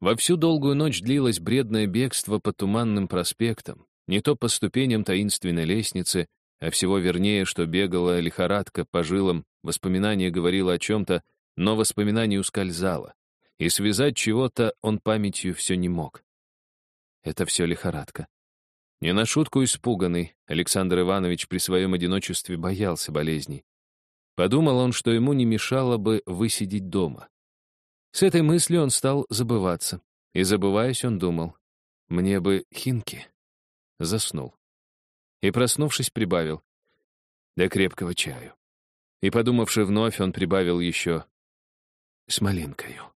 Во всю долгую ночь длилось бредное бегство по туманным проспектам, не то по ступеням таинственной лестницы, а всего вернее, что бегала лихорадка по жилам, воспоминание говорило о чем-то, но воспоминание ускользало, и связать чего-то он памятью все не мог. Это все лихорадка. Не на шутку испуганный, Александр Иванович при своем одиночестве боялся болезней. Подумал он, что ему не мешало бы высидеть дома. С этой мыслью он стал забываться. И забываясь, он думал, мне бы хинки. Заснул. И, проснувшись, прибавил. До крепкого чаю. И, подумавши вновь, он прибавил еще с малинкою.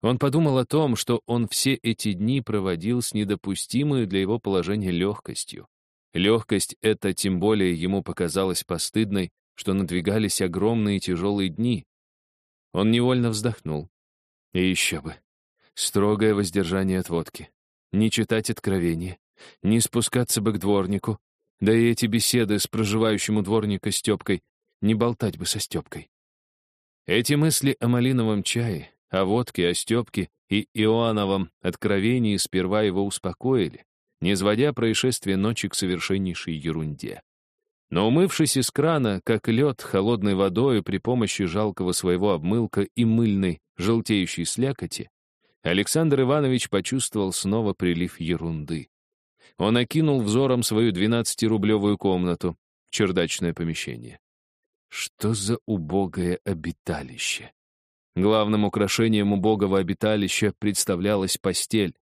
Он подумал о том, что он все эти дни проводил с недопустимой для его положения легкостью. Легкость эта тем более ему показалась постыдной, что надвигались огромные тяжелые дни. Он невольно вздохнул. И еще бы. Строгое воздержание от водки. Не читать откровения. Не спускаться бы к дворнику. Да и эти беседы с проживающим у дворника Степкой. Не болтать бы со Степкой. Эти мысли о малиновом чае, о водке, о Степке и Иоанновом откровении сперва его успокоили, не сводя происшествие ночи к совершеннейшей ерунде. Но умывшись из крана, как лед, холодной водой при помощи жалкого своего обмылка и мыльной, желтеющей слякоти, Александр Иванович почувствовал снова прилив ерунды. Он окинул взором свою двенадцатирублевую комнату, чердачное помещение. Что за убогое обиталище? Главным украшением убогого обиталища представлялась постель.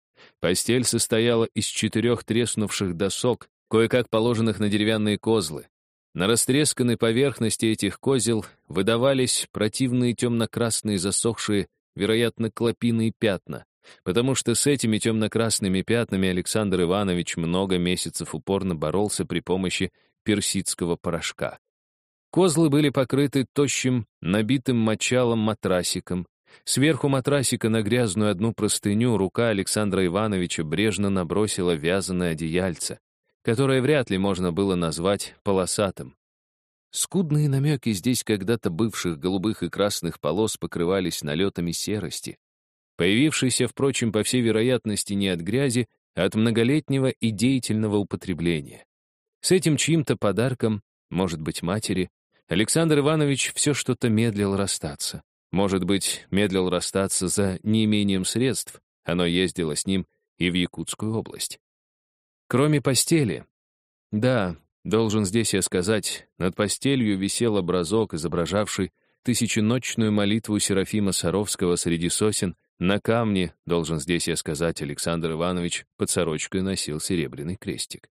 Постель состояла из четырех треснувших досок, кое-как положенных на деревянные козлы. На растресканной поверхности этих козел выдавались противные темно-красные засохшие, вероятно, клопиные пятна, потому что с этими темно-красными пятнами Александр Иванович много месяцев упорно боролся при помощи персидского порошка. Козлы были покрыты тощим, набитым мочалом матрасиком. Сверху матрасика на грязную одну простыню рука Александра Ивановича брежно набросила вязаное одеяльце которое вряд ли можно было назвать полосатым. Скудные намеки здесь когда-то бывших голубых и красных полос покрывались налетами серости, появившейся, впрочем, по всей вероятности, не от грязи, а от многолетнего и деятельного употребления. С этим чьим-то подарком, может быть, матери, Александр Иванович все что-то медлил расстаться. Может быть, медлил расстаться за неимением средств, оно ездило с ним и в Якутскую область. Кроме постели. Да, должен здесь я сказать, над постелью висел образок, изображавший тысяченочную молитву Серафима Саровского среди сосен. На камне, должен здесь я сказать, Александр Иванович под сорочкой носил серебряный крестик.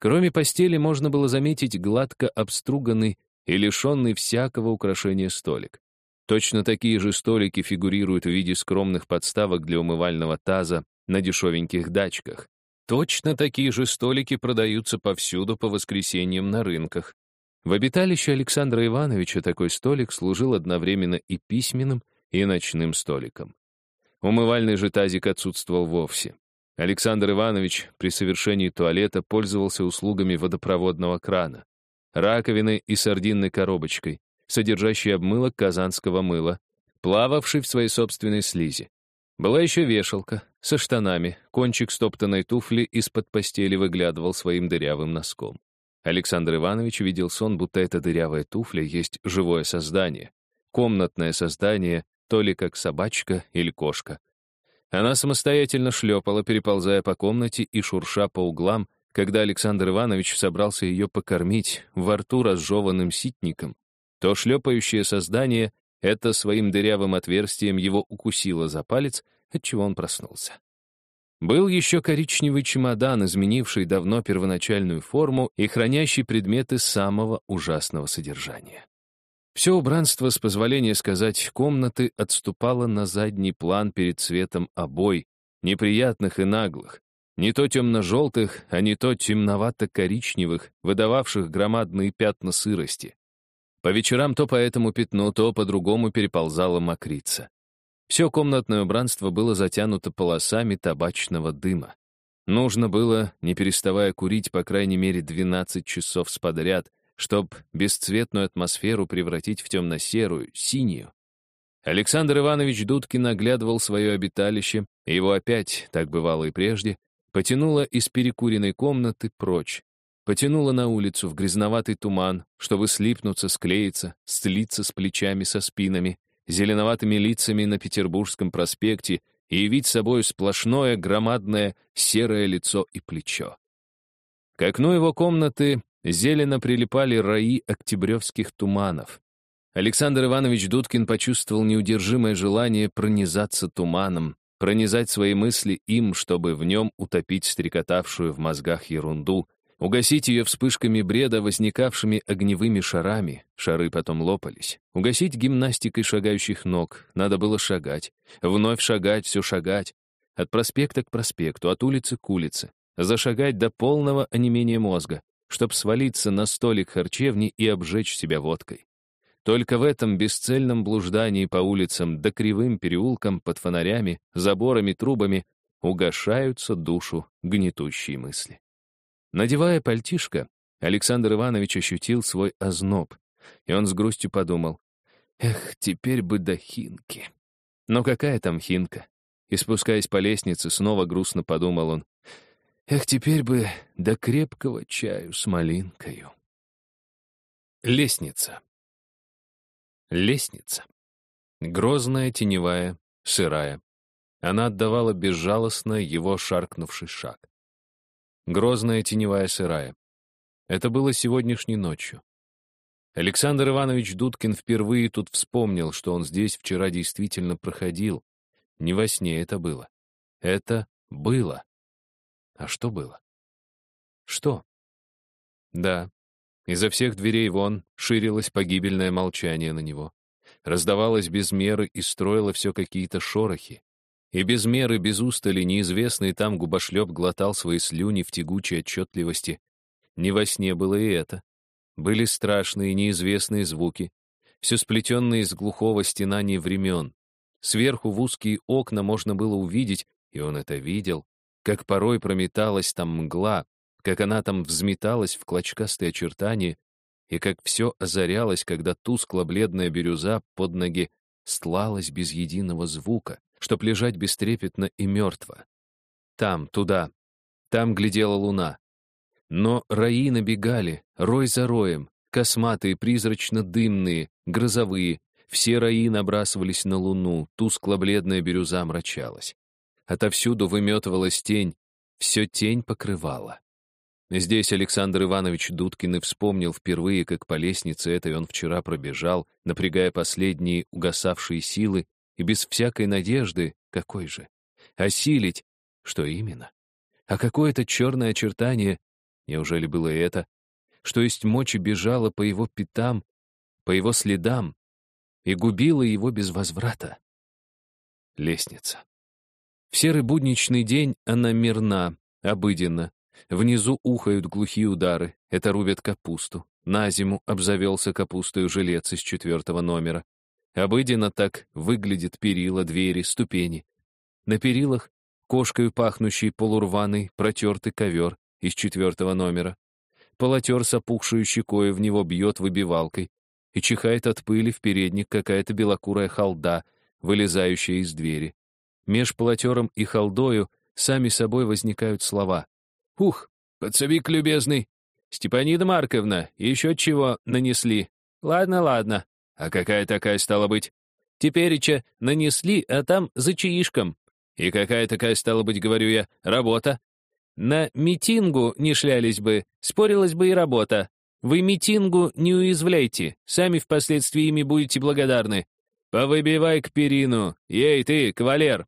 Кроме постели можно было заметить гладко обструганный и лишенный всякого украшения столик. Точно такие же столики фигурируют в виде скромных подставок для умывального таза на дешевеньких дачках. Точно такие же столики продаются повсюду по воскресеньям на рынках. В обиталище Александра Ивановича такой столик служил одновременно и письменным, и ночным столиком. Умывальный же тазик отсутствовал вовсе. Александр Иванович при совершении туалета пользовался услугами водопроводного крана, раковиной и сардинной коробочкой, содержащей обмылок казанского мыла, плававший в своей собственной слизи. Была еще вешалка со штанами, кончик стоптанной туфли из-под постели выглядывал своим дырявым носком. Александр Иванович видел сон, будто эта дырявая туфля есть живое создание, комнатное создание, то ли как собачка или кошка. Она самостоятельно шлепала, переползая по комнате и шурша по углам, когда Александр Иванович собрался ее покормить во рту разжеванным ситником, то шлепающее создание это своим дырявым отверстием его укусило за палец, отчего он проснулся. Был еще коричневый чемодан, изменивший давно первоначальную форму и хранящий предметы самого ужасного содержания. Все убранство, с позволения сказать, комнаты отступало на задний план перед цветом обой, неприятных и наглых, не то темно-желтых, а не то темновато-коричневых, выдававших громадные пятна сырости. По вечерам то по этому пятну, то по другому переползала мокрица. Все комнатное убранство было затянуто полосами табачного дыма. Нужно было, не переставая курить, по крайней мере, 12 часов сподряд, чтобы бесцветную атмосферу превратить в темно-серую, синюю. Александр Иванович Дудкин оглядывал свое обиталище, и его опять, так бывало и прежде, потянуло из перекуренной комнаты прочь. Потянуло на улицу в грязноватый туман, чтобы слипнуться, склеиться, слиться с плечами, со спинами, зеленоватыми лицами на Петербургском проспекте и явить собой сплошное громадное серое лицо и плечо. К окну его комнаты зелено прилипали раи октябревских туманов. Александр Иванович Дудкин почувствовал неудержимое желание пронизаться туманом, пронизать свои мысли им, чтобы в нем утопить стрекотавшую в мозгах ерунду, угасить ее вспышками бреда, возникавшими огневыми шарами, шары потом лопались, угасить гимнастикой шагающих ног, надо было шагать, вновь шагать, все шагать, от проспекта к проспекту, от улицы к улице, зашагать до полного онемения мозга, чтоб свалиться на столик харчевни и обжечь себя водкой. Только в этом бесцельном блуждании по улицам да кривым переулкам под фонарями, заборами, трубами угошаются душу гнетущие мысли. Надевая пальтишко, Александр Иванович ощутил свой озноб, и он с грустью подумал, «Эх, теперь бы до хинки». Но какая там хинка? И спускаясь по лестнице, снова грустно подумал он, «Эх, теперь бы до крепкого чаю с малинкою». Лестница. Лестница. Грозная, теневая, сырая. Она отдавала безжалостно его шаркнувший шаг. Грозная, теневая, сырая. Это было сегодняшней ночью. Александр Иванович Дудкин впервые тут вспомнил, что он здесь вчера действительно проходил. Не во сне это было. Это было. А что было? Что? Да, Изо всех дверей вон ширилось погибельное молчание на него. Раздавалось без меры и строило все какие-то шорохи. И без меры, без устали, неизвестный там губошлеп глотал свои слюни в тягучей отчетливости. Не во сне было и это. Были страшные неизвестные звуки, все сплетенные из глухого стенания времен. Сверху в узкие окна можно было увидеть, и он это видел, как порой прометалась там мгла, как она там взметалась в клочкастые очертания, и как все озарялось, когда тускло-бледная бирюза под ноги стлалась без единого звука, чтоб лежать бестрепетно и мертво. Там, туда, там глядела луна. Но раи набегали, рой за роем, косматые, призрачно-дымные, грозовые, все раи набрасывались на луну, тускло-бледная бирюза мрачалась. Отовсюду выметывалась тень, все тень покрывала. Здесь Александр Иванович Дудкин и вспомнил впервые, как по лестнице этой он вчера пробежал, напрягая последние угасавшие силы, и без всякой надежды, какой же? Осилить? Что именно? А какое-то черное очертание, неужели было это, что есть мочи бежало по его пятам, по его следам, и губило его без возврата? Лестница. В серый будничный день она мирна, обыденна, Внизу ухают глухие удары, это рубят капусту. На зиму обзавелся капустой жилец из четвертого номера. Обыденно так выглядят перила, двери, ступени. На перилах кошкою пахнущий полурваный протертый ковер из четвертого номера. Полотер с опухшую щекой в него бьет выбивалкой, и чихает от пыли в передник какая-то белокурая халда, вылезающая из двери. Меж полотером и халдою сами собой возникают слова. Ух, подсовик любезный. Степанида Марковна, еще чего нанесли? Ладно, ладно. А какая такая стала быть? Тепереча нанесли, а там за чаишком. И какая такая стала быть, говорю я, работа? На митингу не шлялись бы, спорилась бы и работа. Вы митингу не уязвляйте, сами впоследствии ими будете благодарны. Повыбивай к перину. Ей ты, кавалер.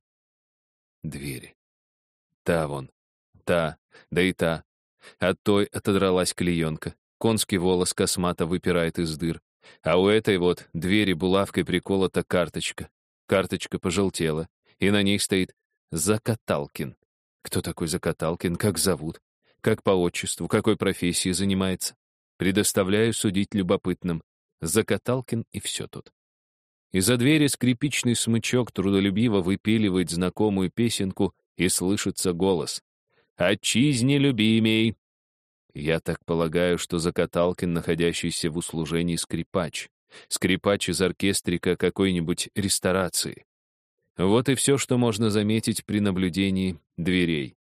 Двери. Та вон, та, да и та. От той отодралась клеенка. Конский волос космата выпирает из дыр. А у этой вот двери булавкой приколота карточка. Карточка пожелтела, и на ней стоит Закаталкин. Кто такой Закаталкин, как зовут? Как по отчеству, какой профессии занимается? Предоставляю судить любопытным. Закаталкин и все тут. Из-за двери скрипичный смычок трудолюбиво выпиливает знакомую песенку, и слышится голос. Отчизне любимей!» Я так полагаю, что Закаталкин, находящийся в услужении скрипач. скрипач из оркестрика какой-нибудь ресторации. Вот и все, что можно заметить при наблюдении дверей.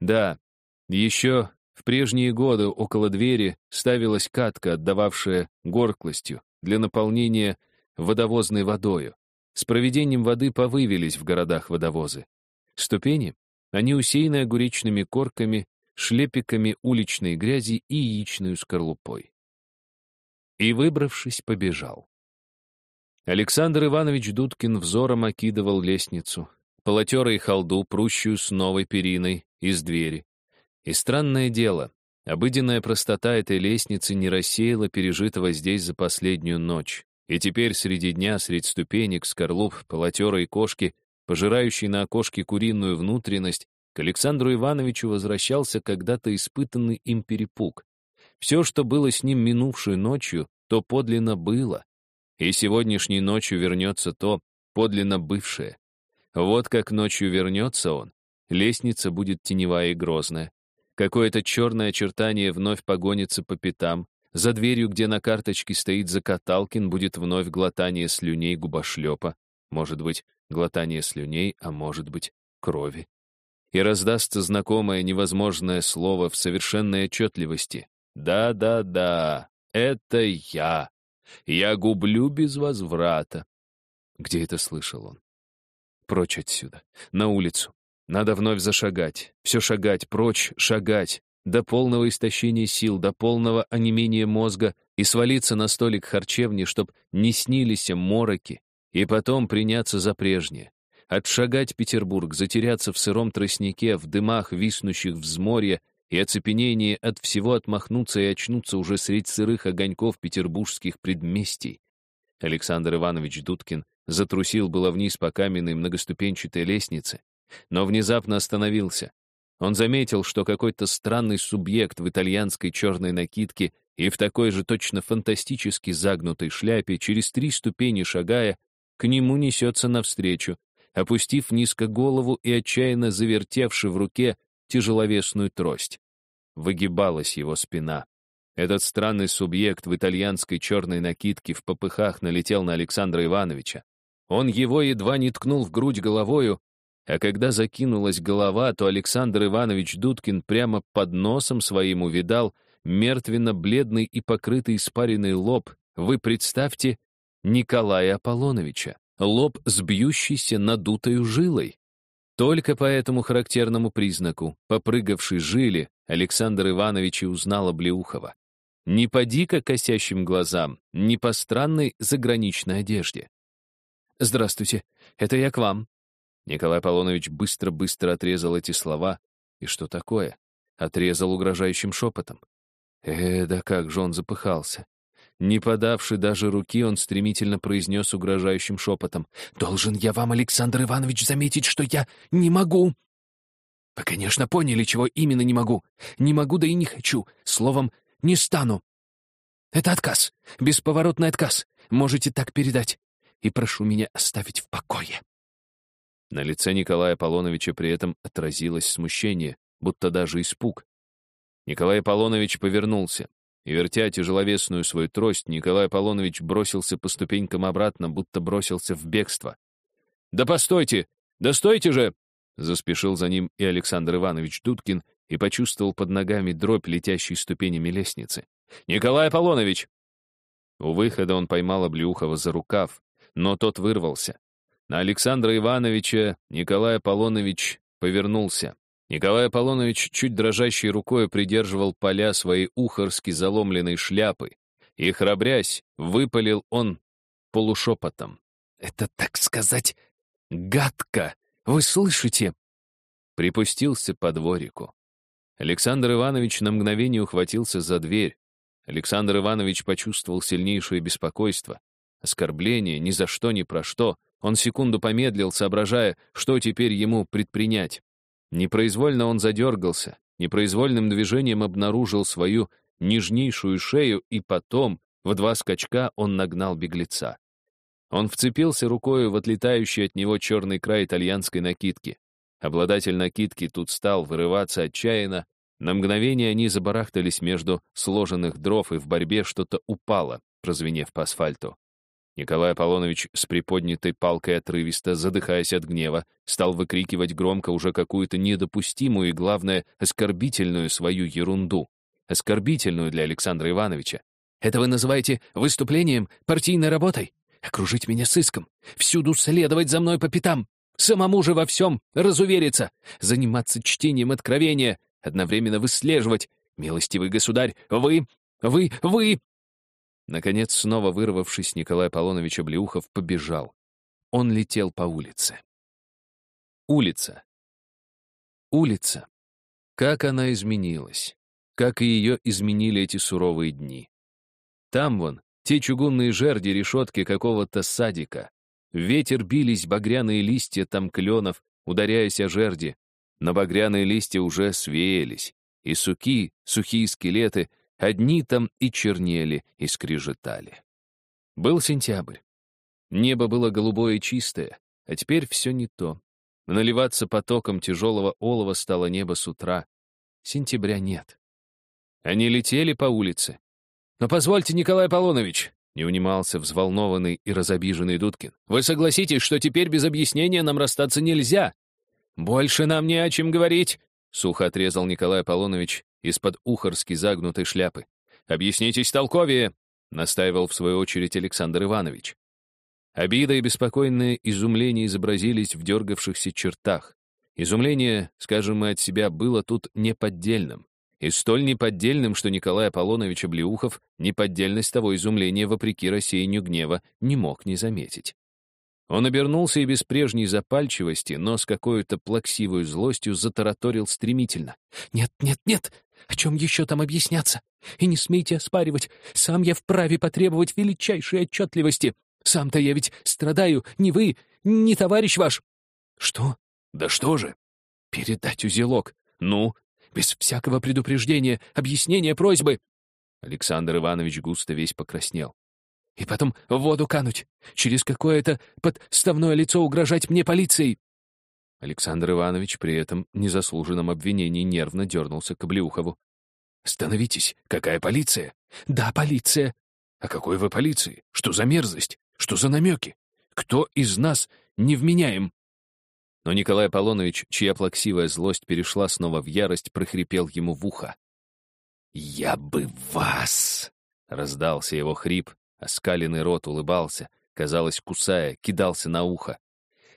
Да, еще в прежние годы около двери ставилась катка, отдававшая горклостью для наполнения водовозной водою. С проведением воды повывелись в городах водовозы. Ступени, они усеяны огуречными корками, шлепиками уличной грязи и яичной скорлупой. И, выбравшись, побежал. Александр Иванович Дудкин взором окидывал лестницу, полотерой халду, прущую с новой периной, из двери. И странное дело, обыденная простота этой лестницы не рассеяла пережитого здесь за последнюю ночь. И теперь среди дня, среди ступенек, скорлуп, полотерой кошки, пожирающей на окошке куриную внутренность, к Александру Ивановичу возвращался когда-то испытанный им перепуг. Все, что было с ним минувшей ночью, то подлинно было. И сегодняшней ночью вернется то, подлинно бывшее. Вот как ночью вернется он, лестница будет теневая и грозная. Какое-то черное очертание вновь погонится по пятам, за дверью, где на карточке стоит Закаталкин, будет вновь глотание слюней губошлепа. Может быть, глотание слюней, а может быть, крови. И раздастся знакомое невозможное слово в совершенной отчетливости. «Да-да-да, это я. Я гублю без возврата». Где это слышал он? Прочь отсюда, на улицу. Надо вновь зашагать, все шагать, прочь, шагать, до полного истощения сил, до полного онемения мозга и свалиться на столик харчевни, чтоб не снились мороки, и потом приняться за прежнее. Отшагать Петербург, затеряться в сыром тростнике, в дымах, виснущих взморья, и оцепенение от всего отмахнуться и очнуться уже средь сырых огоньков петербургских предместий. Александр Иванович Дудкин затрусил было вниз по каменной многоступенчатой лестнице, но внезапно остановился, он заметил, что какой-то странный субъект в итальянской черной накидке и в такой же точно фантастически загнутой шляпе, через три ступени шагая, к нему несется навстречу, опустив низко голову и отчаянно завертевши в руке тяжеловесную трость. Выгибалась его спина. Этот странный субъект в итальянской черной накидке в попыхах налетел на Александра Ивановича. Он его едва не ткнул в грудь головою, а когда закинулась голова, то Александр Иванович Дудкин прямо под носом своим увидал мертвенно-бледный и покрытый испаренный лоб. Вы представьте Николая Аполлоновича. Лоб с бьющейся надутою жилой. Только по этому характерному признаку, попрыгавшей жили, Александр Иванович и узнал Облеухова. Не по дико косящим глазам, не по странной заграничной одежде. «Здравствуйте, это я к вам», Николай Аполлонович быстро-быстро отрезал эти слова. И что такое? Отрезал угрожающим шепотом. Э, да как же он запыхался. Не подавши даже руки, он стремительно произнес угрожающим шепотом. «Должен я вам, Александр Иванович, заметить, что я не могу!» «Вы, конечно, поняли, чего именно не могу. Не могу, да и не хочу. Словом, не стану. Это отказ. Бесповоротный отказ. Можете так передать. И прошу меня оставить в покое». На лице Николая Аполлоновича при этом отразилось смущение, будто даже испуг. Николай Аполлонович повернулся, и, вертя тяжеловесную свою трость, Николай Аполлонович бросился по ступенькам обратно, будто бросился в бегство. «Да постойте! Да стойте же!» Заспешил за ним и Александр Иванович Дудкин и почувствовал под ногами дробь, летящей ступенями лестницы. «Николай Аполлонович!» У выхода он поймал Облеухова за рукав, но тот вырвался. На Александра Ивановича Николай Аполлонович повернулся. Николай Аполлонович чуть дрожащей рукой придерживал поля своей ухорски заломленной шляпы, и, храбрясь, выпалил он полушепотом. «Это, так сказать, гадко! Вы слышите?» Припустился по дворику. Александр Иванович на мгновение ухватился за дверь. Александр Иванович почувствовал сильнейшее беспокойство. Оскорбление ни за что, ни про что — он секунду помедлил, соображая, что теперь ему предпринять. Непроизвольно он задергался, непроизвольным движением обнаружил свою нежнейшую шею, и потом, в два скачка, он нагнал беглеца. Он вцепился рукою в отлетающий от него черный край итальянской накидки. Обладатель накидки тут стал вырываться отчаянно. На мгновение они забарахтались между сложенных дров, и в борьбе что-то упало, прозвенев по асфальту. Николай Аполлонович с приподнятой палкой отрывисто, задыхаясь от гнева, стал выкрикивать громко уже какую-то недопустимую и, главное, оскорбительную свою ерунду. Оскорбительную для Александра Ивановича. «Это вы называете выступлением, партийной работой? Окружить меня сыском, всюду следовать за мной по пятам, самому же во всем разувериться, заниматься чтением откровения, одновременно выслеживать. Милостивый государь, вы, вы, вы, Наконец, снова вырвавшись, Николай Аполлонович Облеухов побежал. Он летел по улице. Улица. Улица. Как она изменилась. Как и ее изменили эти суровые дни. Там вон, те чугунные жерди решетки какого-то садика. ветер бились багряные листья там кленов, ударяясь о жерди. Но багряные листья уже свеялись, и суки, сухие скелеты — Одни там и чернели, и скрежетали. Был сентябрь. Небо было голубое и чистое, а теперь все не то. Наливаться потоком тяжелого олова стало небо с утра. Сентября нет. Они летели по улице. «Но позвольте, Николай Аполлонович», — не унимался взволнованный и разобиженный Дудкин, «вы согласитесь, что теперь без объяснения нам расстаться нельзя?» «Больше нам не о чем говорить», — сухо отрезал Николай Аполлонович из-под ухорски загнутой шляпы. «Объяснитесь толковее!» — настаивал в свою очередь Александр Иванович. Обида и беспокойное изумление изобразились в дергавшихся чертах. Изумление, скажем мы от себя, было тут неподдельным. И столь неподдельным, что Николай Аполлонович Облеухов неподдельность того изумления, вопреки рассеянию гнева, не мог не заметить. Он обернулся и без прежней запальчивости, но с какой-то плаксивой злостью затараторил стремительно. «Нет, нет, нет! О чем еще там объясняться? И не смейте оспаривать. Сам я вправе потребовать величайшей отчетливости. Сам-то я ведь страдаю, не вы, не товарищ ваш. Что? Да что же? Передать узелок. Ну, без всякого предупреждения, объяснения, просьбы. Александр Иванович густо весь покраснел. И потом в воду кануть. Через какое-то подставное лицо угрожать мне полицией. Александр Иванович при этом незаслуженном обвинении нервно дернулся к Облеухову. «Становитесь! Какая полиция?» «Да, полиция!» «А какой вы полиции? Что за мерзость? Что за намеки? Кто из нас не вменяем?» Но Николай Аполлонович, чья плаксивая злость перешла снова в ярость, прохрипел ему в ухо. «Я бы вас!» — раздался его хрип, оскаленный рот улыбался, казалось, кусая, кидался на ухо.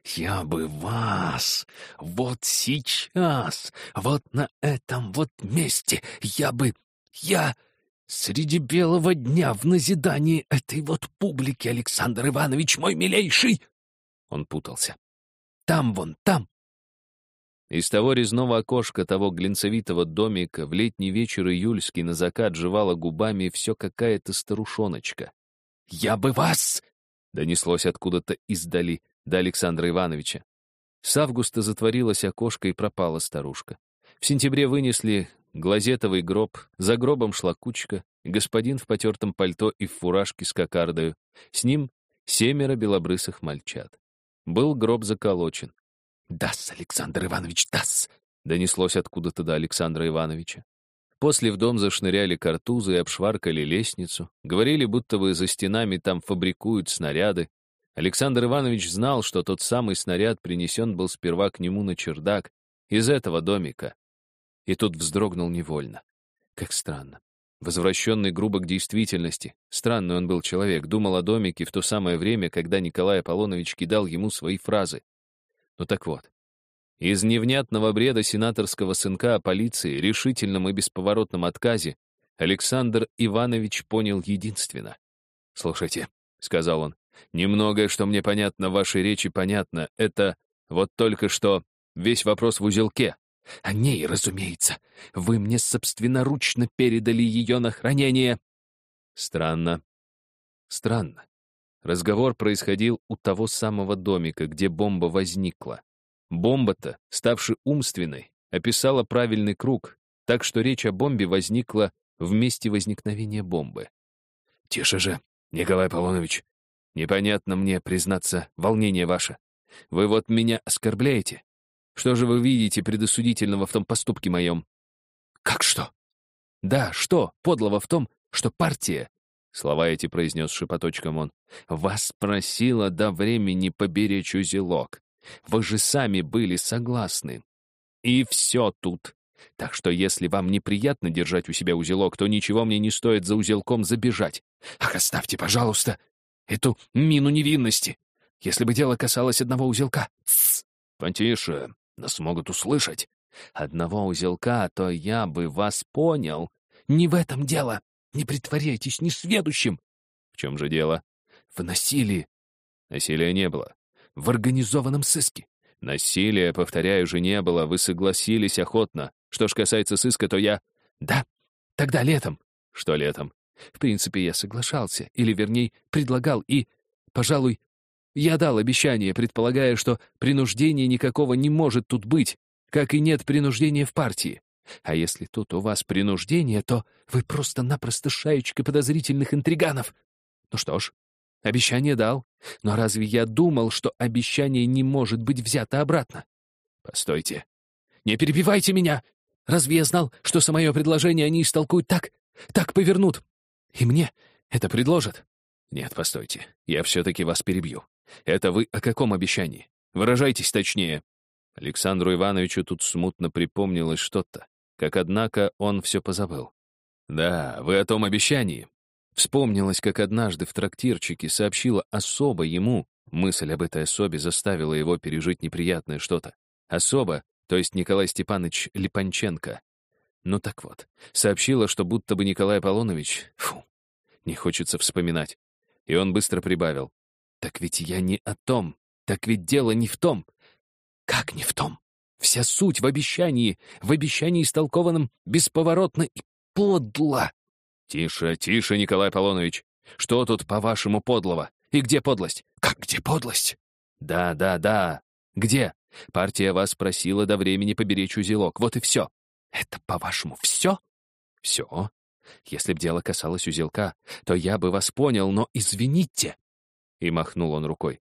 Я бы вас вот сейчас, вот на этом вот месте, я бы... Я... Среди белого дня в назидании этой вот публики, Александр Иванович, мой милейший!» Он путался. «Там вон, там!» Из того резного окошка того глинцевитого домика в летний вечер июльский на закат жевала губами все какая-то старушоночка. «Я бы вас!» — донеслось откуда-то издали до Александра Ивановича. С августа затворилось окошко и пропала старушка. В сентябре вынесли глазетовый гроб, за гробом шла кучка, господин в потертом пальто и в фуражке с кокардою, с ним семеро белобрысых мальчат. Был гроб заколочен. «Дас, Александр Иванович, дас!» донеслось откуда-то до Александра Ивановича. После в дом зашныряли картузы и обшваркали лестницу, говорили, будто бы за стенами там фабрикуют снаряды, Александр Иванович знал, что тот самый снаряд принесен был сперва к нему на чердак, из этого домика. И тут вздрогнул невольно. Как странно. Возвращенный грубо к действительности, странный он был человек, думал о домике в то самое время, когда Николай Аполлонович кидал ему свои фразы. Ну так вот, из невнятного бреда сенаторского сынка о полиции, решительном и бесповоротном отказе, Александр Иванович понял единственно. «Слушайте», — сказал он, Немногое, что мне понятно в вашей речи, понятно. Это вот только что весь вопрос в узелке. О ней, разумеется. Вы мне собственноручно передали ее на хранение. Странно. Странно. Разговор происходил у того самого домика, где бомба возникла. Бомба-то, ставши умственной, описала правильный круг, так что речь о бомбе возникла в месте возникновения бомбы. «Тише же, Николай Аполлонович, Непонятно мне, признаться, волнение ваше. Вы вот меня оскорбляете. Что же вы видите предосудительного в том поступке моем? Как что? Да, что подлого в том, что партия, Слова эти произнес шепоточком он. «Вас просила до времени поберечь узелок. Вы же сами были согласны. И все тут. Так что если вам неприятно держать у себя узелок, то ничего мне не стоит за узелком забежать. Ах, оставьте, пожалуйста, эту мину невинности. Если бы дело касалось одного узелка. Тссс, потише, нас могут услышать. Одного узелка, то я бы вас понял. Не в этом дело. Не притворяйтесь несведущим. В чем же дело? В насилии. Насилия не было. В организованном сыске. Насилия, повторяю же, не было. Вы согласились охотно. Что ж касается сыска, то я... Да, тогда летом. Что летом? В принципе, я соглашался. Или, вернее, предлагал и... Пожалуй, я дал обещание, предполагая, что принуждения никакого не может тут быть, как и нет принуждения в партии. А если тут у вас принуждение, то вы просто-напросто шаечка подозрительных интриганов. Ну что ж, обещание дал. Но разве я думал, что обещание не может быть взято обратно? Постойте. Не перебивайте меня! Разве я знал, что самое предложение они истолкуют так, так повернут? И мне это предложат? Нет, постойте. Я все-таки вас перебью. Это вы о каком обещании? Выражайтесь точнее. Александру Ивановичу тут смутно припомнилось что-то, как, однако, он все позабыл. «Да, вы о том обещании». Вспомнилось, как однажды в трактирчике сообщила особо ему, мысль об этой особе заставила его пережить неприятное что-то. Особо, то есть Николай Степанович Липанченко. Ну так вот, сообщила, что будто бы Николай Аполлонович... Фу, не хочется вспоминать. И он быстро прибавил. «Так ведь я не о том. Так ведь дело не в том. Как не в том? Вся суть в обещании, в обещании истолкованном бесповоротно и подло. Тише, тише, Николай Полонович. Что тут, по-вашему, подлого? И где подлость? Как где подлость? Да, да, да. Где? Партия вас просила до времени поберечь узелок. Вот и все. Это, по-вашему, все? Все. Если б дело касалось узелка, то я бы вас понял, но извините. И махнул он рукой.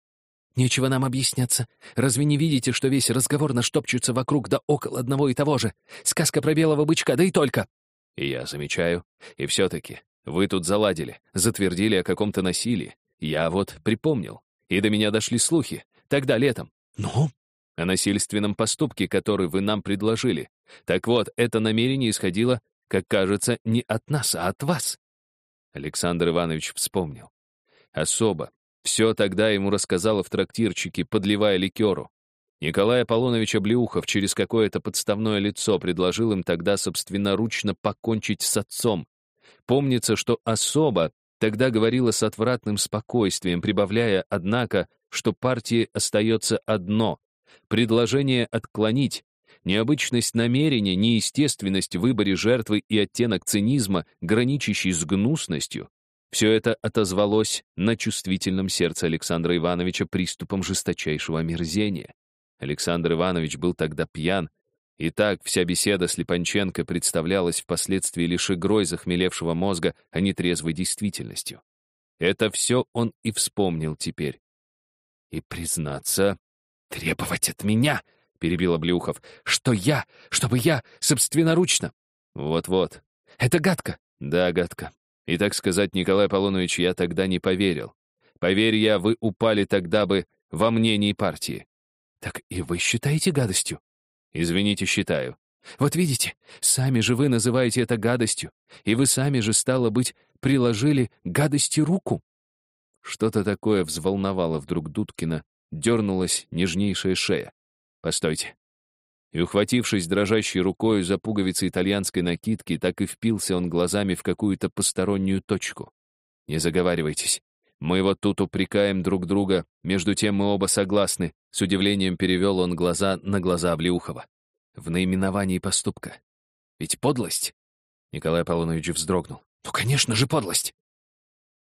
Нечего нам объясняться. Разве не видите, что весь разговор наштопчется вокруг да около одного и того же? Сказка про белого бычка, да и только. И я замечаю. И все-таки вы тут заладили, затвердили о каком-то насилии. Я вот припомнил. И до меня дошли слухи. Тогда летом. Ну? О насильственном поступке, который вы нам предложили. Так вот, это намерение исходило, как кажется, не от нас, а от вас. Александр Иванович вспомнил. Особо, все тогда ему рассказала в трактирчике, подливая ликеру. Николай Аполлонович Облеухов через какое-то подставное лицо предложил им тогда собственноручно покончить с отцом. Помнится, что особо тогда говорила с отвратным спокойствием, прибавляя, однако, что партии остается одно — предложение отклонить, необычность намерения, неестественность в выборе жертвы и оттенок цинизма, граничащий с гнусностью, все это отозвалось на чувствительном сердце Александра Ивановича приступом жесточайшего омерзения. Александр Иванович был тогда пьян, и так вся беседа с Липанченко представлялась впоследствии лишь игрой захмелевшего мозга, а не трезвой действительностью. Это все он и вспомнил теперь. «И признаться, требовать от меня», — перебил Облеухов, «что я, чтобы я собственноручно». «Вот-вот. Это гадко». «Да, гадко. И, так сказать, Николай Аполлонович, я тогда не поверил. Поверь я, вы упали тогда бы во мнении партии. Так и вы считаете гадостью? Извините, считаю. Вот видите, сами же вы называете это гадостью, и вы сами же, стало быть, приложили гадости руку. Что-то такое взволновало вдруг Дудкина, дернулась нежнейшая шея. Постойте, и, ухватившись дрожащей рукой за пуговицы итальянской накидки, так и впился он глазами в какую-то постороннюю точку. «Не заговаривайтесь. Мы вот тут упрекаем друг друга, между тем мы оба согласны», с удивлением перевел он глаза на глаза Облеухова. «В наименовании поступка. Ведь подлость?» Николай Аполлонович вздрогнул. «Ну, конечно же, подлость!»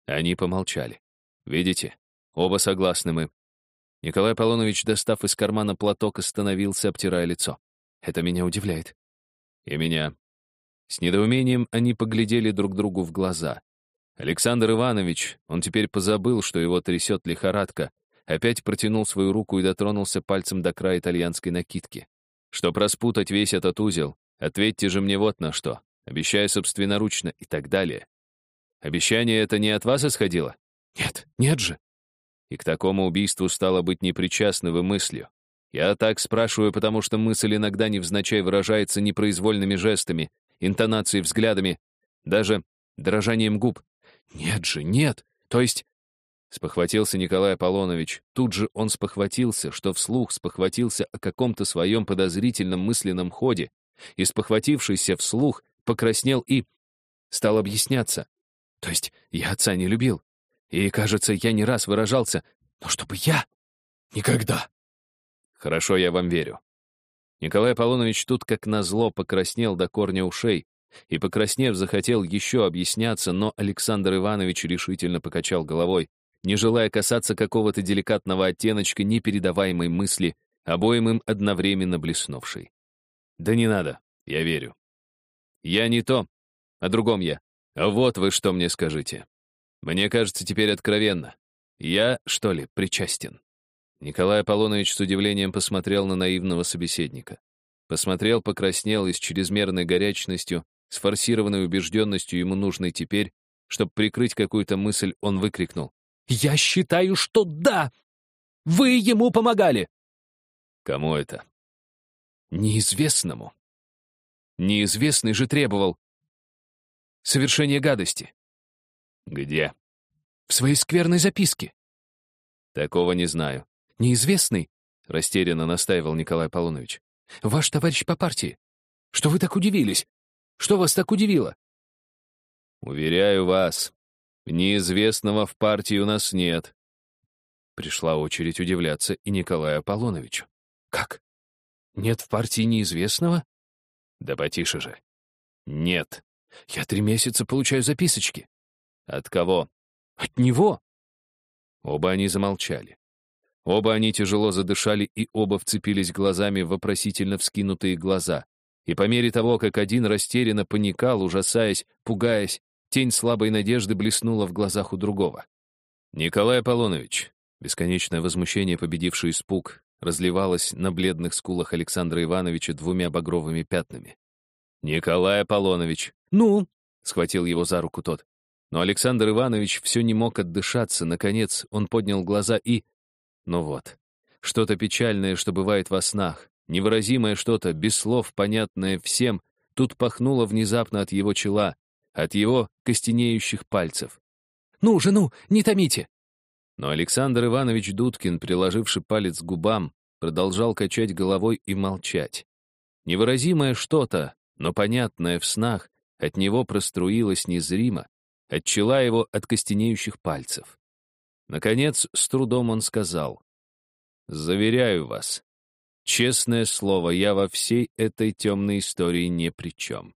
Они помолчали. «Видите, оба согласны мы. Николай Аполлонович, достав из кармана платок, остановился, обтирая лицо. Это меня удивляет. И меня. С недоумением они поглядели друг другу в глаза. Александр Иванович, он теперь позабыл, что его трясет лихорадка, опять протянул свою руку и дотронулся пальцем до края итальянской накидки. Чтоб распутать весь этот узел, ответьте же мне вот на что, обещая собственноручно и так далее. Обещание это не от вас исходило? Нет, нет же. И к такому убийству стало быть непричастны вы мыслью. Я так спрашиваю, потому что мысль иногда невзначай выражается непроизвольными жестами, интонацией, взглядами, даже дрожанием губ. Нет же, нет. То есть... Спохватился Николай Аполлонович. Тут же он спохватился, что вслух спохватился о каком-то своем подозрительном мысленном ходе, и, спохватившийся вслух, покраснел и... стал объясняться. То есть я отца не любил. И, кажется, я не раз выражался, но чтобы я... Никогда. Хорошо, я вам верю. Николай Аполлонович тут как назло покраснел до корня ушей, и, покраснев, захотел еще объясняться, но Александр Иванович решительно покачал головой, не желая касаться какого-то деликатного оттеночка непередаваемой мысли, обоим им одновременно блеснувшей. «Да не надо, я верю. Я не то, о другом я. А вот вы что мне скажите. Мне кажется, теперь откровенно. Я, что ли, причастен?» Николай Аполлонович с удивлением посмотрел на наивного собеседника. Посмотрел, покраснел и с чрезмерной горячностью, с форсированной убежденностью ему нужной теперь, чтобы прикрыть какую-то мысль, он выкрикнул. «Я считаю, что да! Вы ему помогали!» «Кому это?» «Неизвестному. Неизвестный же требовал совершения гадости». «Где?» «В своей скверной записке». «Такого не знаю. «Неизвестный?» — растерянно настаивал Николай Полунович. «Ваш товарищ по партии. Что вы так удивились? Что вас так удивило?» «Уверяю вас, неизвестного в партии у нас нет». Пришла очередь удивляться и Николаю Аполлоновичу. «Как? Нет в партии неизвестного?» «Да потише же». «Нет. Я три месяца получаю записочки». «От кого?» «От него». Оба они замолчали. Оба они тяжело задышали, и оба вцепились глазами в вопросительно вскинутые глаза. И по мере того, как один растерянно паникал, ужасаясь, пугаясь, тень слабой надежды блеснула в глазах у другого. «Николай Аполлонович», бесконечное возмущение, победившее испуг, разливалось на бледных скулах Александра Ивановича двумя багровыми пятнами. «Николай Аполлонович!» «Ну?» — схватил его за руку тот. Но Александр Иванович все не мог отдышаться. Наконец он поднял глаза и ну вот, что-то печальное, что бывает во снах, невыразимое что-то, без слов понятное всем, тут пахнуло внезапно от его чела, от его костенеющих пальцев. «Ну же, ну, не томите!» Но Александр Иванович Дудкин, приложивший палец к губам, продолжал качать головой и молчать. Невыразимое что-то, но понятное в снах, от него проструилось незримо, от чела его от костенеющих пальцев. Наконец, с трудом он сказал. «Заверяю вас, честное слово, я во всей этой темной истории ни при чем».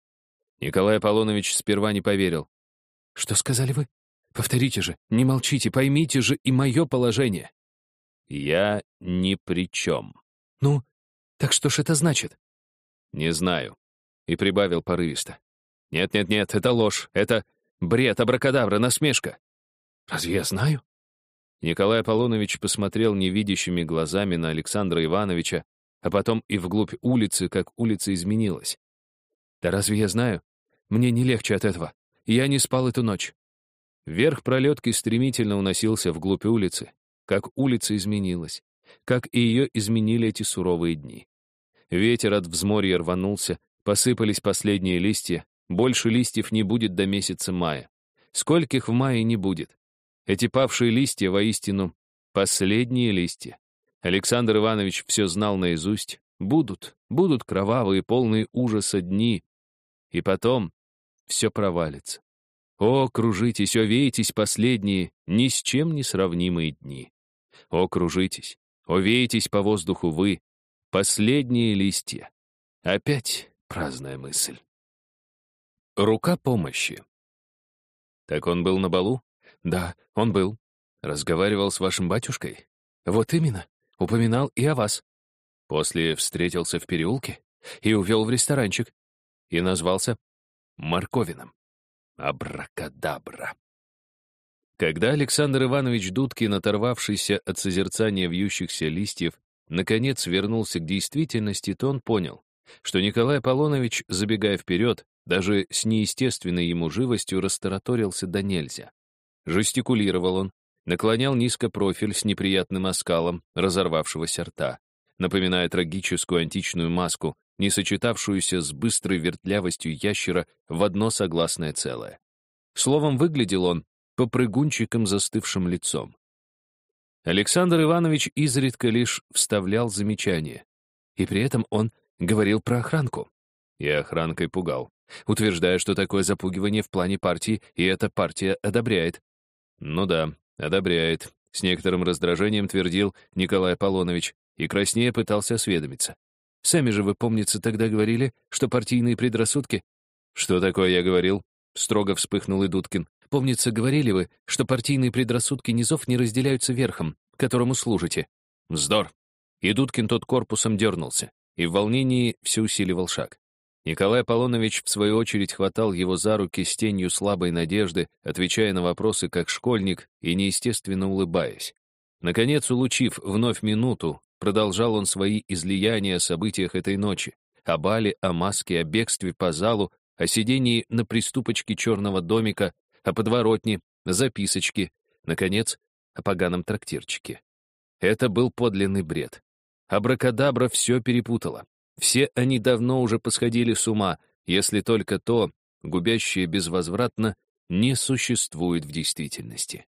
Николай Аполлонович сперва не поверил. «Что сказали вы? Повторите же, не молчите, поймите же и мое положение». «Я ни при чем». «Ну, так что ж это значит?» «Не знаю», — и прибавил порывисто. «Нет-нет-нет, это ложь, это бред, абракадабра, насмешка». «Разве я знаю?» Николай Аполлонович посмотрел невидящими глазами на Александра Ивановича, а потом и вглубь улицы, как улица изменилась. «Да разве я знаю? Мне не легче от этого. Я не спал эту ночь». Вверх пролетки стремительно уносился вглубь улицы, как улица изменилась, как и ее изменили эти суровые дни. Ветер от взморья рванулся, посыпались последние листья, больше листьев не будет до месяца мая. Скольких в мае не будет. Эти павшие листья воистину последние листья. Александр Иванович все знал наизусть. Будут, будут кровавые, полные ужаса дни. И потом все провалится. О, кружитесь, о, вейтесь последние, ни с чем не сравнимые дни. О, кружитесь, о, вейтесь по воздуху вы, последние листья. Опять праздная мысль. Рука помощи. Так он был на балу? «Да, он был. Разговаривал с вашим батюшкой?» «Вот именно. Упоминал и о вас. После встретился в переулке и увел в ресторанчик. И назвался Марковиным. Абракадабра». Когда Александр Иванович Дудкин, оторвавшийся от созерцания вьющихся листьев, наконец вернулся к действительности, то он понял, что Николай Аполлонович, забегая вперед, даже с неестественной ему живостью растараторился до нельзя. Жестикулировал он, наклонял низко профиль с неприятным оскалом разорвавшегося рта, напоминая трагическую античную маску, не сочетавшуюся с быстрой вертлявостью ящера в одно согласное целое. Словом, выглядел он попрыгунчиком застывшим лицом. Александр Иванович изредка лишь вставлял замечания. И при этом он говорил про охранку. И охранкой пугал, утверждая, что такое запугивание в плане партии, и эта партия одобряет. Ну да, одобряет, с некоторым раздражением твердил Николай Аполлонович, и краснее пытался осведомиться. Сами же вы, помнится, тогда говорили, что партийные предрассудки... Что такое я говорил? Строго вспыхнул и Дудкин. Помнится, говорили вы, что партийные предрассудки низов не разделяются верхом, которому служите. Вздор. И Дудкин тот корпусом дернулся, и в волнении все усиливал шаг. Николай Аполлонович, в свою очередь, хватал его за руки с тенью слабой надежды, отвечая на вопросы как школьник и неестественно улыбаясь. Наконец, улучив вновь минуту, продолжал он свои излияния о событиях этой ночи, о бале, о маске, о бегстве по залу, о сидении на приступочке черного домика, о подворотне, записочке, наконец, о поганом трактирчике. Это был подлинный бред. Абракадабра все перепутала. Все они давно уже посходили с ума, если только то, губящее безвозвратно, не существует в действительности.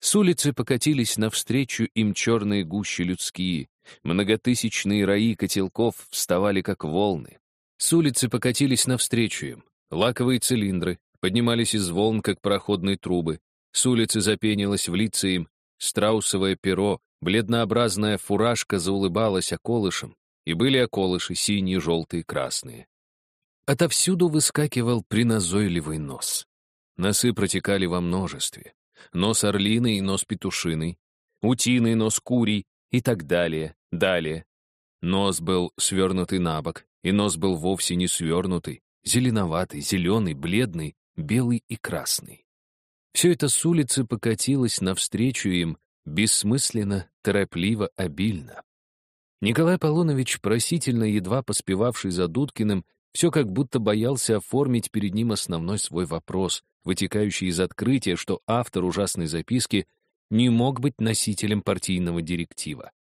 С улицы покатились навстречу им черные гущи людские, многотысячные раи котелков вставали как волны. С улицы покатились навстречу им, лаковые цилиндры, поднимались из волн, как проходные трубы, с улицы запенилось в лице им, страусовое перо, бледнообразная фуражка заулыбалась околышем, и были околыши синие, желтые, красные. Отовсюду выскакивал приназойливый нос. Носы протекали во множестве. Нос орлиный и нос петушиный, утиный нос курий и так далее, далее. Нос был свернутый на бок, и нос был вовсе не свернутый, зеленоватый, зеленый, бледный, белый и красный. Все это с улицы покатилось навстречу им, бессмысленно, торопливо, обильно. Николай Полонович, просительно, едва поспевавший за Дудкиным, все как будто боялся оформить перед ним основной свой вопрос, вытекающий из открытия, что автор ужасной записки не мог быть носителем партийного директива.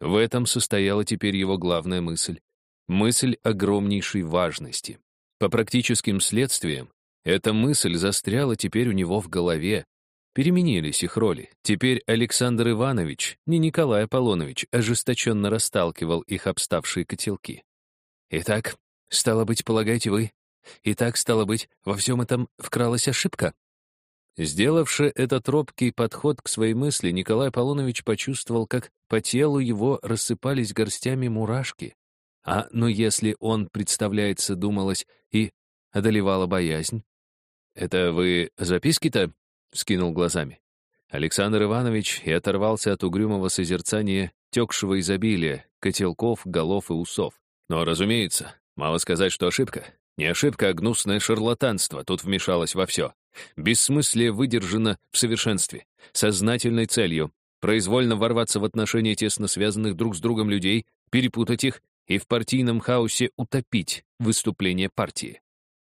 В этом состояла теперь его главная мысль. Мысль огромнейшей важности. По практическим следствиям, эта мысль застряла теперь у него в голове, Переменились их роли. Теперь Александр Иванович, не Николай Аполлонович, ожесточенно расталкивал их обставшие котелки. «Итак, стало быть, полагаете вы? Итак, стало быть, во всем этом вкралась ошибка?» Сделавши этот робкий подход к своей мысли, Николай Аполлонович почувствовал, как по телу его рассыпались горстями мурашки. А ну если он, представляется, думалось, и одолевала боязнь? «Это вы записки-то?» — скинул глазами. Александр Иванович и оторвался от угрюмого созерцания текшего изобилия, котелков, голов и усов. Но, разумеется, мало сказать, что ошибка. Не ошибка, а гнусное шарлатанство тут вмешалось во все. Бессмыслие выдержано в совершенстве, сознательной целью, произвольно ворваться в отношения тесно связанных друг с другом людей, перепутать их и в партийном хаосе утопить выступление партии.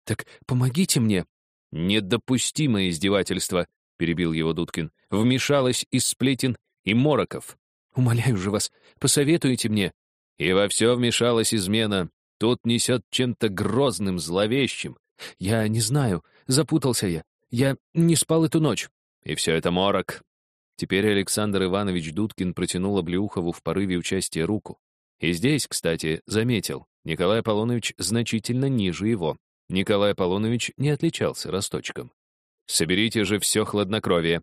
«Так помогите мне», «Недопустимое издевательство», — перебил его Дудкин, «вмешалась из сплетен и мороков. Умоляю же вас, посоветуйте мне». И во все вмешалась измена. Тут несет чем-то грозным, зловещим. Я не знаю, запутался я. Я не спал эту ночь. И все это морок. Теперь Александр Иванович Дудкин протянул Облеухову в порыве участия руку. И здесь, кстати, заметил, Николай Аполлонович значительно ниже его. Николай Аполлонович не отличался росточком. «Соберите же все хладнокровие».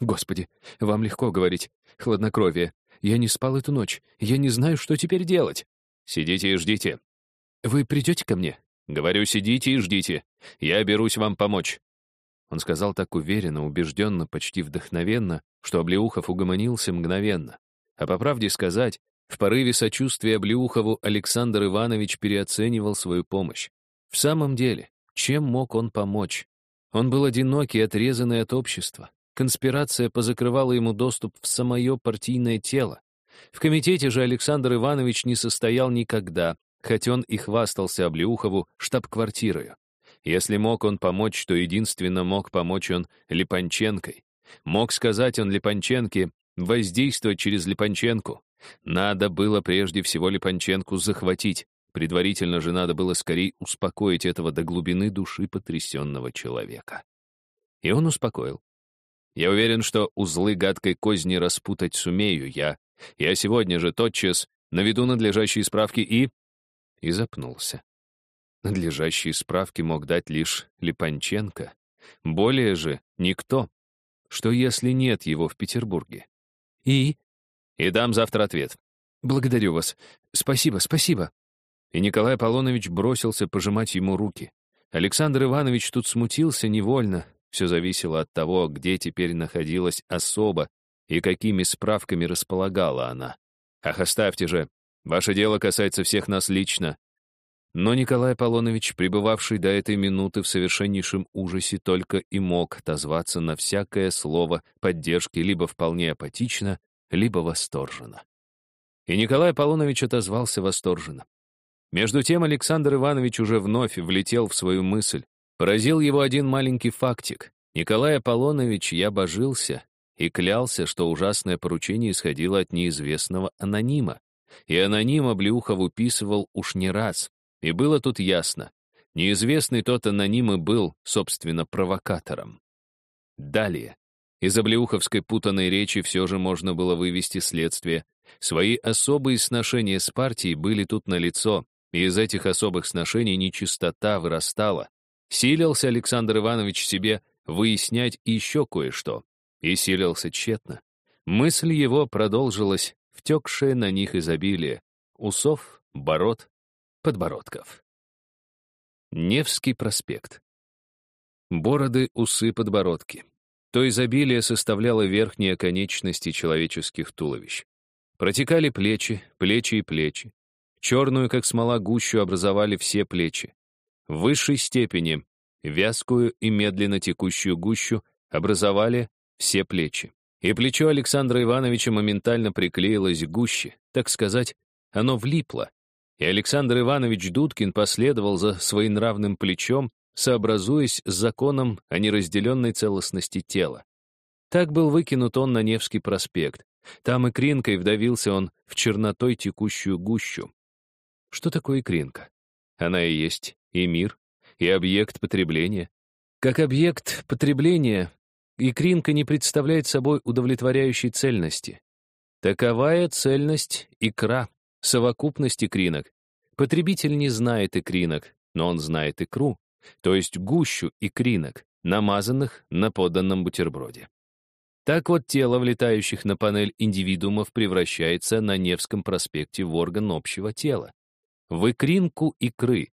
«Господи, вам легко говорить. Хладнокровие. Я не спал эту ночь. Я не знаю, что теперь делать». «Сидите и ждите». «Вы придете ко мне?» «Говорю, сидите и ждите. Я берусь вам помочь». Он сказал так уверенно, убежденно, почти вдохновенно, что Облеухов угомонился мгновенно. А по правде сказать, в порыве сочувствия Облеухову Александр Иванович переоценивал свою помощь. В самом деле, чем мог он помочь? Он был одинокий, отрезанный от общества. Конспирация позакрывала ему доступ в самое партийное тело. В комитете же Александр Иванович не состоял никогда, хоть он и хвастался Облеухову штаб-квартирою. Если мог он помочь, то единственно мог помочь он Липанченкой. Мог сказать он Липанченке воздействовать через Липанченку. Надо было прежде всего Липанченку захватить. Предварительно же надо было скорее успокоить этого до глубины души потрясенного человека. И он успокоил. Я уверен, что узлы гадкой козни распутать сумею я. Я сегодня же тотчас наведу надлежащие справки и... И запнулся. Надлежащие справки мог дать лишь Липанченко. Более же никто. Что если нет его в Петербурге? И? И дам завтра ответ. Благодарю вас. Спасибо, спасибо. И Николай Аполлонович бросился пожимать ему руки. Александр Иванович тут смутился невольно. Все зависело от того, где теперь находилась особа и какими справками располагала она. Ах, оставьте же. Ваше дело касается всех нас лично. Но Николай Аполлонович, пребывавший до этой минуты в совершеннейшем ужасе, только и мог отозваться на всякое слово поддержки либо вполне апатично, либо восторженно. И Николай Аполлонович отозвался восторженно. Между тем Александр Иванович уже вновь влетел в свою мысль. Поразил его один маленький фактик. Николай Аполлонович я божился и клялся, что ужасное поручение исходило от неизвестного анонима. И аноним Облеухов уписывал уж не раз. И было тут ясно. Неизвестный тот аноним и был, собственно, провокатором. Далее. Из облеуховской путанной речи все же можно было вывести следствие. Свои особые сношения с партией были тут налицо, и из этих особых сношений нечистота вырастала. Силился Александр Иванович себе выяснять еще кое-что и силился тщетно. Мысль его продолжилась, втекшая на них изобилие. Усов, бород, подбородков. Невский проспект. Бороды, усы, подбородки. То изобилие составляло верхние конечности человеческих туловищ. Протекали плечи, плечи и плечи. Черную, как смола, гущу образовали все плечи. В высшей степени вязкую и медленно текущую гущу образовали все плечи. И плечо Александра Ивановича моментально приклеилось к гуще, так сказать, оно влипло. И Александр Иванович Дудкин последовал за своенравным плечом, сообразуясь с законом о неразделенной целостности тела. Так был выкинут он на Невский проспект. Там и кринкой вдавился он в чернотой текущую гущу. Что такое икринка? Она и есть и мир, и объект потребления. Как объект потребления икринка не представляет собой удовлетворяющей цельности. Таковая цельность — икра, совокупность икринок. Потребитель не знает икринок, но он знает икру, то есть гущу икринок, намазанных на поданном бутерброде. Так вот тело влетающих на панель индивидуумов превращается на Невском проспекте в орган общего тела, в икринку икры.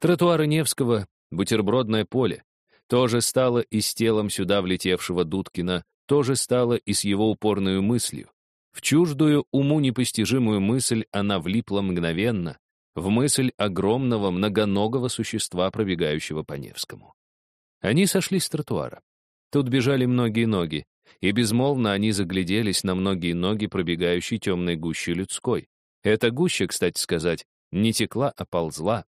Тротуары Невского, бутербродное поле, тоже стало и с телом сюда влетевшего Дудкина, тоже стало и с его упорную мыслью. В чуждую, уму непостижимую мысль она влипла мгновенно, в мысль огромного многоногого существа, пробегающего по Невскому. Они сошли с тротуара. Тут бежали многие ноги, и безмолвно они загляделись на многие ноги, пробегающей темной гущей людской. Эта гуща, кстати сказать, не текла, а ползла.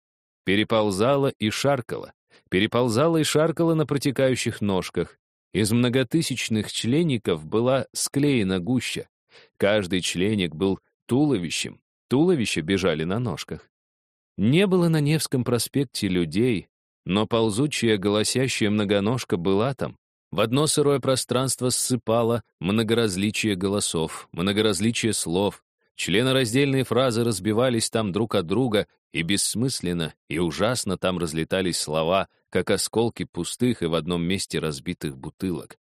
Переползала и шаркала переползала и шаркала на протекающих ножках. Из многотысячных члеников была склеена гуща. Каждый членик был туловищем, туловища бежали на ножках. Не было на Невском проспекте людей, но ползучая голосящая многоножка была там. В одно сырое пространство ссыпало многоразличие голосов, многоразличие слов. Членораздельные фразы разбивались там друг от друга, и бессмысленно, и ужасно там разлетались слова, как осколки пустых и в одном месте разбитых бутылок.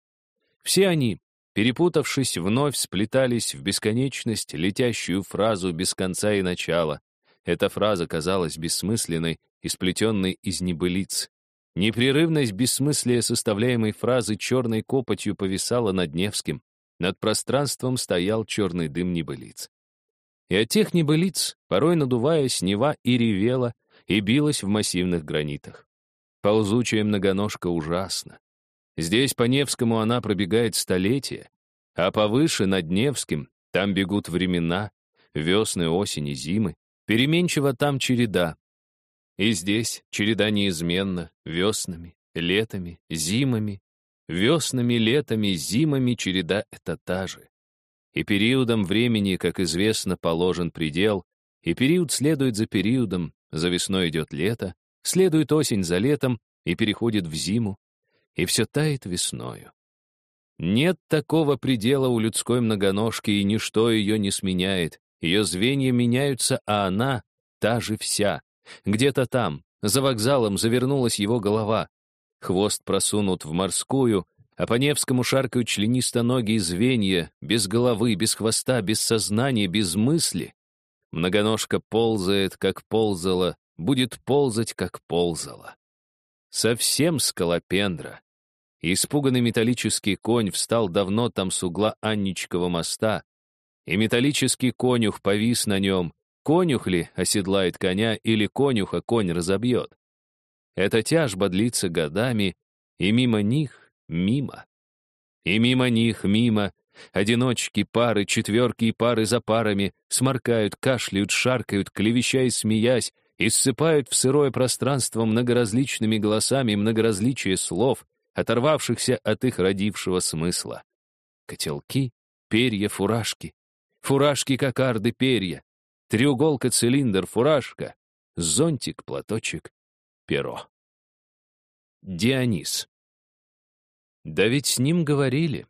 Все они, перепутавшись, вновь сплетались в бесконечность, летящую фразу без конца и начала. Эта фраза казалась бессмысленной и сплетенной из небылиц. Непрерывность бессмыслия составляемой фразы черной копотью повисала над Невским. Над пространством стоял черный дым небылиц. И от тех небылиц, порой надуваясь, Нева и ревела, и билась в массивных гранитах. Ползучая многоножка ужасна. Здесь по Невскому она пробегает столетия, а повыше, над Невским, там бегут времена, весны, осени, зимы, переменчива там череда. И здесь череда неизменна, веснами, летами, зимами. Веснами, летами, зимами череда — это та же. И периодом времени, как известно, положен предел, и период следует за периодом, за весной идет лето, следует осень за летом и переходит в зиму, и все тает весною. Нет такого предела у людской многоножки, и ничто ее не сменяет. Ее звенья меняются, а она — та же вся. Где-то там, за вокзалом, завернулась его голова. Хвост просунут в морскую, а по Невскому шаркают членистоногие звенья, без головы, без хвоста, без сознания, без мысли. Многоножка ползает, как ползала, будет ползать, как ползала. Совсем скалопендра. Испуганный металлический конь встал давно там с угла Анничкова моста, и металлический конюх повис на нем. Конюх ли оседлает коня или конюха конь разобьет? Эта тяжба длится годами, и мимо них мимо. И мимо них мимо Одиночки, пары, четверки и пары за парами сморкают, кашляют, шаркают, клевеща и смеясь, и ссыпают в сырое пространство многоразличными голосами многоразличие слов, оторвавшихся от их родившего смысла. Котелки, перья, фуражки. Фуражки, кокарды, перья. Треуголка, цилиндр, фуражка. Зонтик, платочек, перо. Дионис. Да ведь с ним говорили.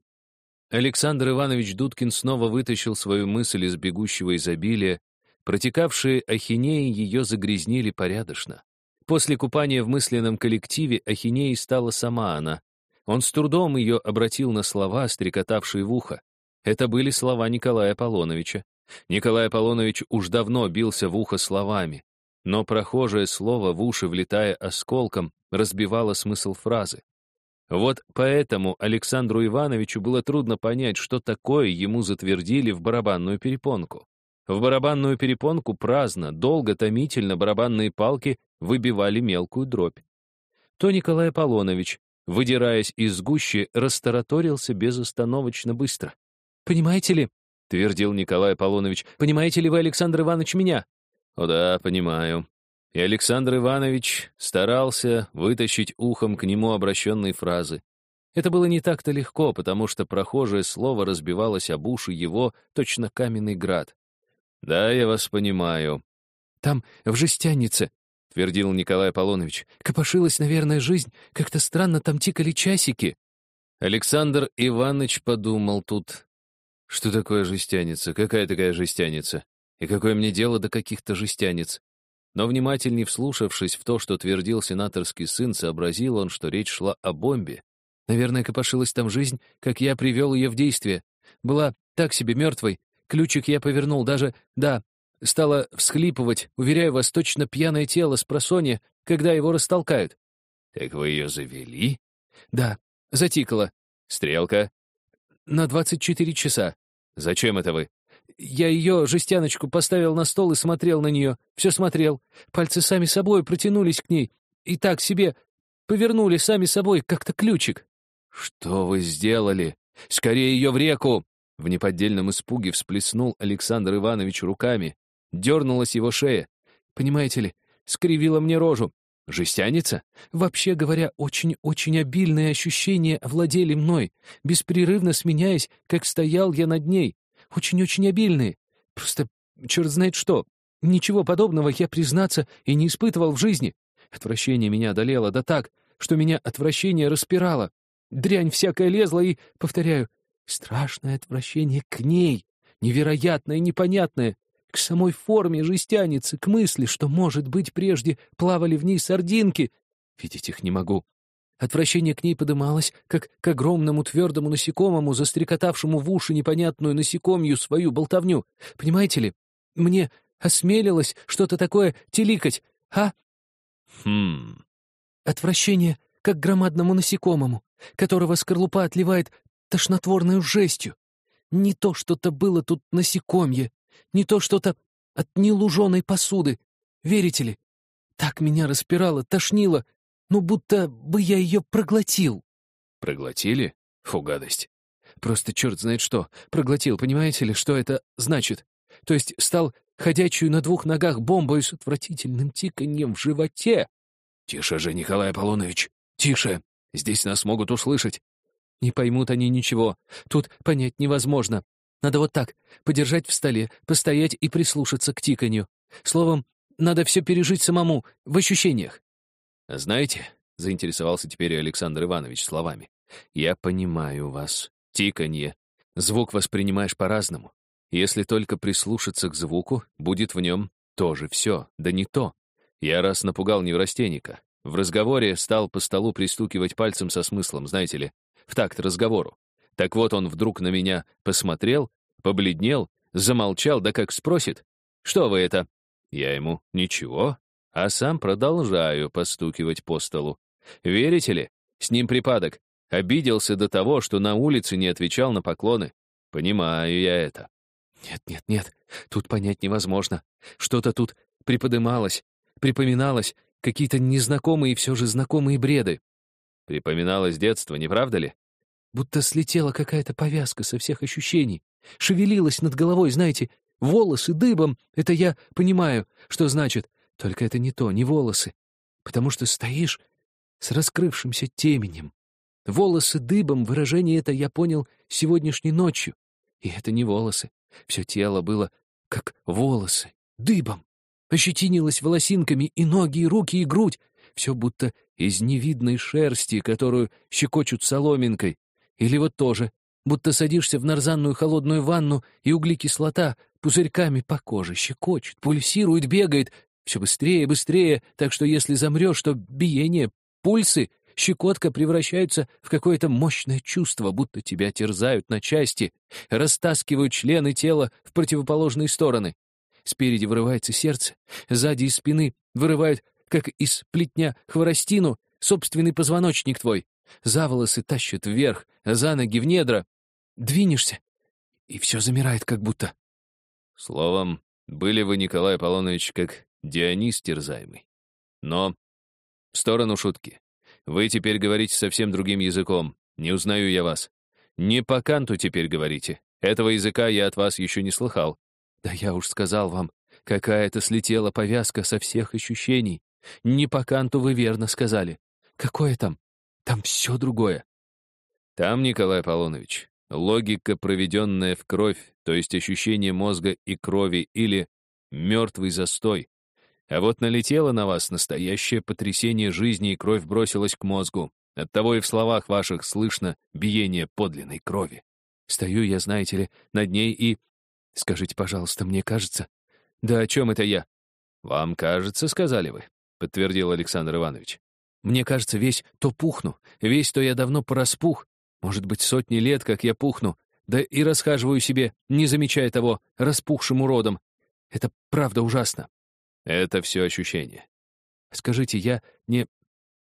Александр Иванович Дудкин снова вытащил свою мысль из бегущего изобилия. Протекавшие ахинеи ее загрязнили порядочно. После купания в мысленном коллективе ахинеей стала сама она. Он с трудом ее обратил на слова, стрекотавшие в ухо. Это были слова Николая Аполлоновича. Николай Аполлонович уж давно бился в ухо словами, но прохожее слово в уши, влетая осколком, разбивало смысл фразы. Вот поэтому Александру Ивановичу было трудно понять, что такое ему затвердили в барабанную перепонку. В барабанную перепонку праздно, долго, томительно барабанные палки выбивали мелкую дробь. То Николай Аполлонович, выдираясь из гущи, растараторился безостановочно быстро. «Понимаете ли?» — твердил Николай Аполлонович. «Понимаете ли вы, Александр Иванович, меня?» «О да, понимаю», и Александр Иванович старался вытащить ухом к нему обращенные фразы. Это было не так-то легко, потому что прохожее слово разбивалось об уши его, точно каменный град. «Да, я вас понимаю». «Там, в жестянице», — твердил Николай Аполлонович, «копошилась, наверное, жизнь, как-то странно там тикали часики». Александр Иванович подумал тут, что такое жестяница, какая такая жестяница, и какое мне дело до каких-то жестяниц. Но внимательней вслушавшись в то, что твердил сенаторский сын, сообразил он, что речь шла о бомбе. Наверное, копошилась там жизнь, как я привел ее в действие. Была так себе мертвой. Ключик я повернул, даже, да, стала всхлипывать, уверяю вас, точно пьяное тело с просонья, когда его растолкают. Так вы ее завели? Да, затикала. Стрелка? На двадцать четыре часа. Зачем это вы? Я ее, жестяночку, поставил на стол и смотрел на нее. Все смотрел. Пальцы сами собой протянулись к ней. И так себе повернули сами собой, как-то ключик. «Что вы сделали? Скорее ее в реку!» В неподдельном испуге всплеснул Александр Иванович руками. Дернулась его шея. «Понимаете ли, скривила мне рожу. Жестяница? Вообще говоря, очень-очень обильные ощущения овладели мной, беспрерывно сменяясь, как стоял я над ней. Очень-очень обильные. Просто черт знает что. Ничего подобного я, признаться, и не испытывал в жизни. Отвращение меня одолело, да так, что меня отвращение распирало. Дрянь всякая лезла и, повторяю, страшное отвращение к ней, невероятное, непонятное, к самой форме жестяницы, к мысли, что, может быть, прежде плавали в ней сардинки. Видеть их не могу. Отвращение к ней подымалось, как к огромному твердому насекомому, застрекотавшему в уши непонятную насекомью свою болтовню. Понимаете ли, мне осмелилось что-то такое теликать, а? Хм. Отвращение, как громадному насекомому, которого скорлупа отливает тошнотворной жестью. Не то что-то было тут насекомье, не то что-то от нелуженой посуды. Верите ли? Так меня распирало, тошнило, ну, будто бы я ее проглотил». «Проглотили? Фу, гадость». «Просто черт знает что. Проглотил, понимаете ли, что это значит? То есть стал ходячую на двух ногах бомбою с отвратительным тиканьем в животе. «Тише же, Николай Аполлонович! Тише! Здесь нас могут услышать!» «Не поймут они ничего. Тут понять невозможно. Надо вот так, подержать в столе, постоять и прислушаться к тиканью. Словом, надо все пережить самому, в ощущениях». «Знаете», — заинтересовался теперь Александр Иванович словами, «я понимаю вас. Тиканье. Звук воспринимаешь по-разному. Если только прислушаться к звуку, будет в нем тоже все, да не то. Я раз напугал неврастенника. В разговоре стал по столу пристукивать пальцем со смыслом, знаете ли, в такт разговору. Так вот он вдруг на меня посмотрел, побледнел, замолчал, да как спросит, «Что вы это?» Я ему «Ничего», а сам продолжаю постукивать по столу. Верите ли, с ним припадок. Обиделся до того, что на улице не отвечал на поклоны. Понимаю я это. Нет, нет, нет, тут понять невозможно. Что-то тут приподымалось, припоминалось, какие-то незнакомые и все же знакомые бреды. Припоминалось детство, не правда ли? Будто слетела какая-то повязка со всех ощущений. Шевелилась над головой, знаете, волосы дыбом. Это я понимаю, что значит. Только это не то, не волосы. Потому что стоишь с раскрывшимся теменем. Волосы дыбом, выражение это я понял сегодняшней ночью. И это не волосы. Все тело было как волосы, дыбом. Ощетинилось волосинками и ноги, и руки, и грудь. Все будто из невидной шерсти, которую щекочут соломинкой. Или вот тоже, будто садишься в нарзанную холодную ванну, и углекислота пузырьками по коже щекочет, пульсирует, бегает. Все быстрее, быстрее, так что если замрешь, то биение, пульсы щекотка превращаются в какое-то мощное чувство, будто тебя терзают на части, растаскивают члены тела в противоположные стороны. Спереди вырывается сердце, сзади из спины вырывают, как из плетня, хворостину, собственный позвоночник твой. За волосы тащат вверх, за ноги в недра. Двинешься, и все замирает как будто. Словом, были вы, Николай Аполлонович, как Дионис терзаемый. Но в сторону шутки. Вы теперь говорите совсем другим языком. Не узнаю я вас. Не по канту теперь говорите. Этого языка я от вас еще не слыхал. Да я уж сказал вам, какая-то слетела повязка со всех ощущений. Не по канту вы верно сказали. Какое там? Там все другое. Там, Николай Аполлонович, логика, проведенная в кровь, то есть ощущение мозга и крови или мертвый застой, а вот налетело на вас настоящее потрясение жизни, и кровь бросилась к мозгу. Оттого и в словах ваших слышно биение подлинной крови. Стою я, знаете ли, над ней и... Скажите, пожалуйста, мне кажется... Да о чем это я? Вам кажется, сказали вы, подтвердил Александр Иванович. Мне кажется, весь то пухну, весь то я давно пораспух. Может быть, сотни лет, как я пухну, да и расхаживаю себе, не замечая того, распухшим уродом. Это правда ужасно. Это все ощущение. Скажите, я не...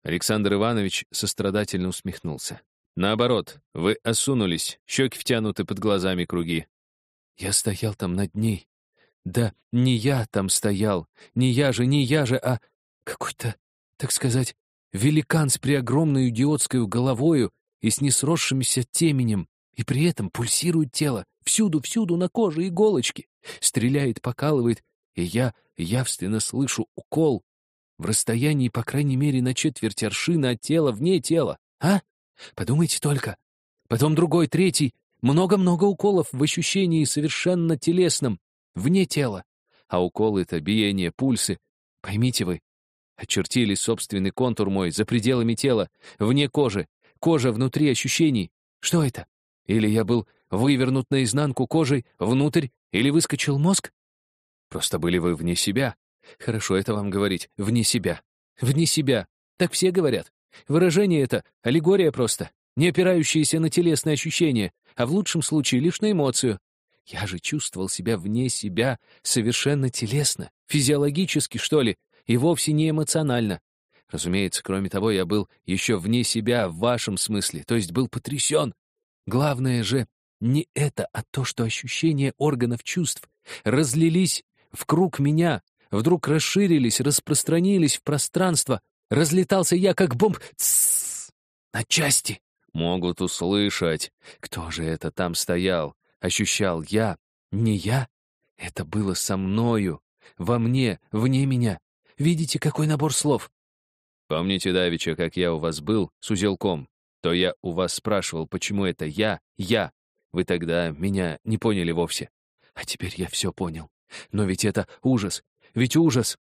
Александр Иванович сострадательно усмехнулся. Наоборот, вы осунулись, щеки втянуты под глазами круги. Я стоял там над ней. Да не я там стоял, не я же, не я же, а какой-то, так сказать, великан с преогромной идиотской головою и с несросшимся теменем, и при этом пульсирует тело, всюду-всюду на коже иголочки, стреляет, покалывает, и я явственно слышу укол в расстоянии, по крайней мере, на четверть аршина от тела вне тела. А? Подумайте только. Потом другой, третий. Много-много уколов в ощущении совершенно телесном, вне тела. А уколы — это биение, пульсы. Поймите вы, очертили собственный контур мой за пределами тела, вне кожи, кожа внутри ощущений. Что это? Или я был вывернут наизнанку кожей внутрь, или выскочил мозг? Просто были вы вне себя. Хорошо это вам говорить, вне себя. Вне себя. Так все говорят. Выражение это — аллегория просто, не опирающаяся на телесные ощущения, а в лучшем случае лишь на эмоцию. Я же чувствовал себя вне себя совершенно телесно, физиологически, что ли, и вовсе не эмоционально. Разумеется, кроме того, я был еще вне себя в вашем смысле, то есть был потрясен. Главное же не это, а то, что ощущения органов чувств разлились в круг меня, вдруг расширились, распространились в пространство. Разлетался я, как бомб... Тссс! На части! Могут услышать. Кто же это там стоял? Ощущал я? Не я? Это было со мною, во мне, вне меня. Видите, какой набор слов? Помните, Давича, как я у вас был с узелком? То я у вас спрашивал, почему это я, я. Вы тогда меня не поняли вовсе. А теперь я все понял. Но ведь это ужас. Ведь ужас.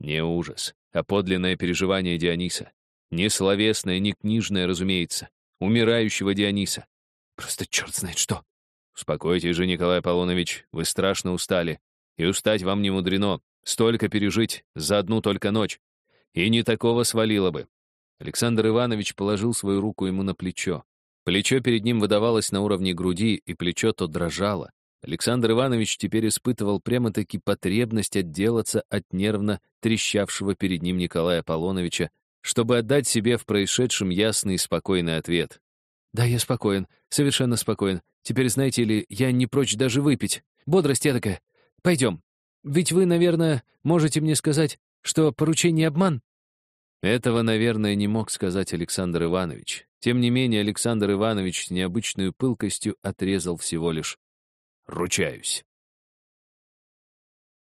Не ужас, а подлинное переживание Диониса. Не словесное, не книжное, разумеется. Умирающего Диониса. Просто черт знает что. Успокойтесь же, Николай Аполлонович, вы страшно устали. И устать вам не мудрено. Столько пережить за одну только ночь. И не такого свалило бы. Александр Иванович положил свою руку ему на плечо. Плечо перед ним выдавалось на уровне груди, и плечо то дрожало. Александр Иванович теперь испытывал прямо-таки потребность отделаться от нервно трещавшего перед ним Николая Аполлоновича, чтобы отдать себе в происшедшем ясный и спокойный ответ. «Да, я спокоен, совершенно спокоен. Теперь, знаете ли, я не прочь даже выпить. Бодрость такая. Пойдем. Ведь вы, наверное, можете мне сказать, что поручение обман?» Этого, наверное, не мог сказать Александр Иванович. Тем не менее, Александр Иванович с необычной пылкостью отрезал всего лишь «ручаюсь».